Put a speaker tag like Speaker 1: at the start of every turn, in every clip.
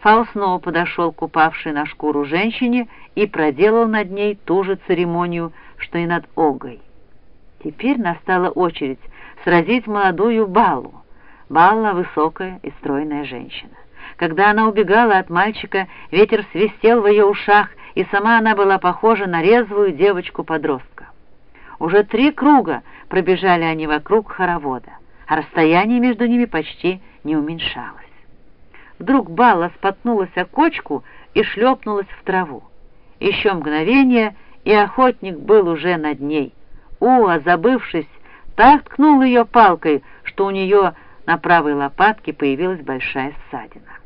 Speaker 1: Фау снова подошел к упавшей на шкуру женщине и проделал над ней ту же церемонию, что и над Огой. Теперь настала очередь сразить молодую Балу. Балла — высокая и стройная женщина. Когда она убегала от мальчика, ветер свистел в ее ушах, и сама она была похожа на резвую девочку-подростка. Уже три круга пробежали они вокруг хоровода, а расстояние между ними почти не уменьшалось. Вдруг Балла споткнулась о кочку и шлепнулась в траву. Еще мгновение, и охотник был уже над ней. Уа, забывшись, так ткнул ее палкой, что у нее на правой лопатке появилась большая ссадина.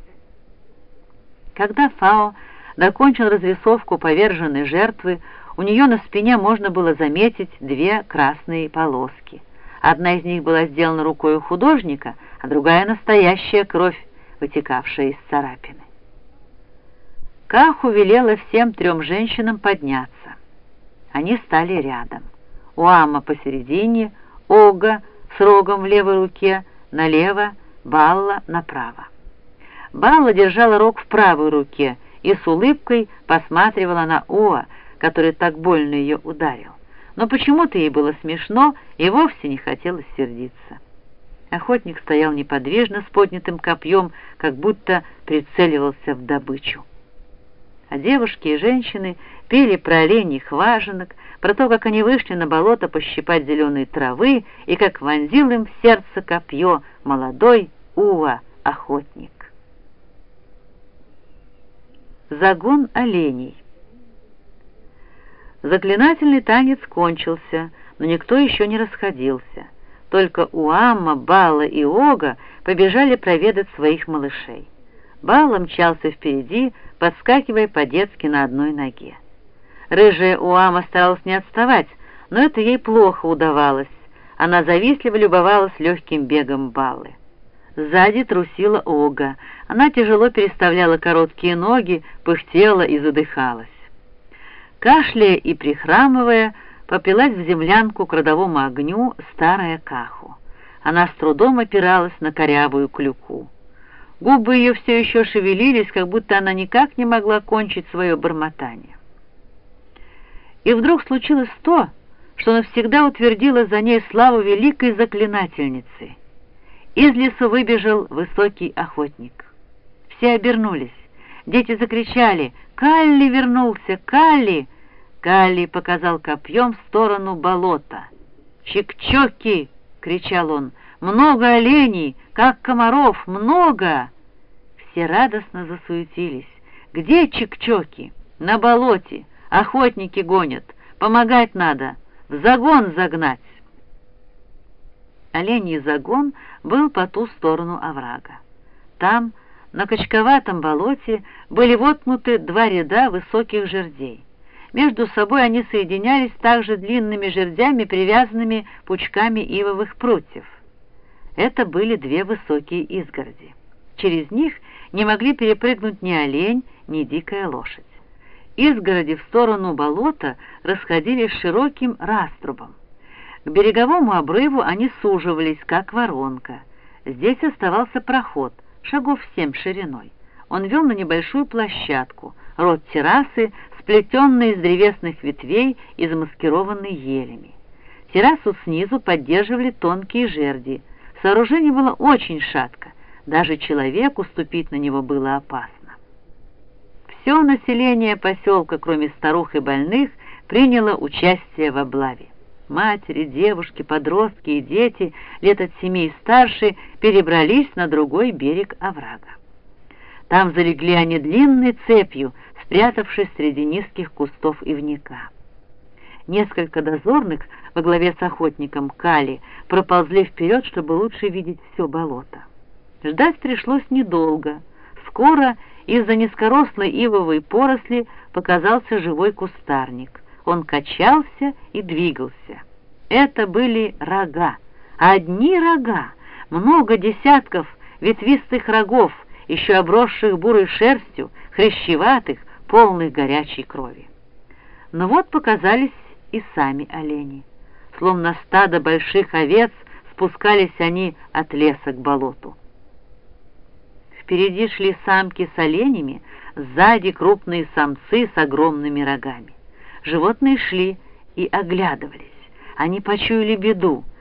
Speaker 1: Когда Фао закончил разрисовку поверженной жертвы, у нее на спине можно было заметить две красные полоски. Одна из них была сделана рукой художника, а другая — настоящая кровь, вытекавшая из царапины. Каху велела всем трем женщинам подняться. Они стали рядом. Уама посередине, Ога с рогом в левой руке, налево, Балла направо. Балла держала рог в правой руке и с улыбкой посматривала на Оа, который так больно ее ударил. Но почему-то ей было смешно и вовсе не хотелось сердиться. Охотник стоял неподвижно с поднятым копьем, как будто прицеливался в добычу. А девушки и женщины пели про оленьих важенок, про то, как они вышли на болото пощипать зеленой травы и как вонзил им в сердце копье молодой Уа-охотник. Загон оленей Заклинательный танец кончился, но никто еще не расходился. Только Уамма, Бала и Ога побежали проведать своих малышей. Бала мчался впереди, подскакивая по-детски на одной ноге. Рыжая Уама старалась не отставать, но это ей плохо удавалось. Она завистливо любовалась легким бегом Балы. Сзади трусила Ога. Она тяжело переставляла короткие ноги, пыхтела и задыхалась. Кашляя и прихрамывая, попилась в землянку к родовому огню старая Каху. Она с трудом опиралась на корявую клюку. Губы ее все еще шевелились, как будто она никак не могла кончить свое бормотание. И вдруг случилось то, что навсегда утвердило за ней славу великой заклинательницы — из лесу выбежал высокий охотник. Все обернулись. Дети закричали «Калли вернулся! Калли!» Калли показал копьем в сторону болота. «Чик-чоки!» — кричал он. «Много оленей! Как комаров! Много!» Все радостно засуетились. «Где чик-чоки?» «На болоте! Охотники гонят! Помогать надо! В загон загнать!» Оленей загон был по ту сторону оврага. Там, на качковатом болоте, были воткнуты два ряда высоких жердей. Между собой они соединялись также длинными жердями, привязанными пучками ивовых прутьев. Это были две высокие изгороди. Через них не могли перепрыгнуть ни олень, ни дикая лошадь. Изгороди в сторону болота расходились широким раструбом. К береговому обрыву они суживались, как воронка. Здесь оставался проход, шагов семь шириной. Он вел на небольшую площадку, рот террасы, сплетенный из древесных ветвей и замаскированный елями. Террасу снизу поддерживали тонкие жерди. Сооружение было очень шатко, даже человеку ступить на него было опасно. Все население поселка, кроме старух и больных, приняло участие в облаве. Матери, девушки, подростки и дети, лет от семи и старше, перебрались на другой берег оврага. Там залегли они длинной цепью, спрятавшись среди низких кустов ивника. Несколько дозорных во главе с охотником Кали проползли вперед, чтобы лучше видеть все болото. Ждать пришлось недолго. Скоро из-за низкорослой ивовой поросли показался живой кустарник. Он качался и двигался. Это были рога, одни рога, много десятков ветвистых рогов, еще обросших бурой шерстью, хрящеватых, полных горячей крови. Но вот показались и сами олени. Словно стадо больших овец спускались они от леса к болоту. Впереди шли самки с оленями, сзади крупные самцы с огромными рогами. Животные шли и оглядывались. Они почуяли беду,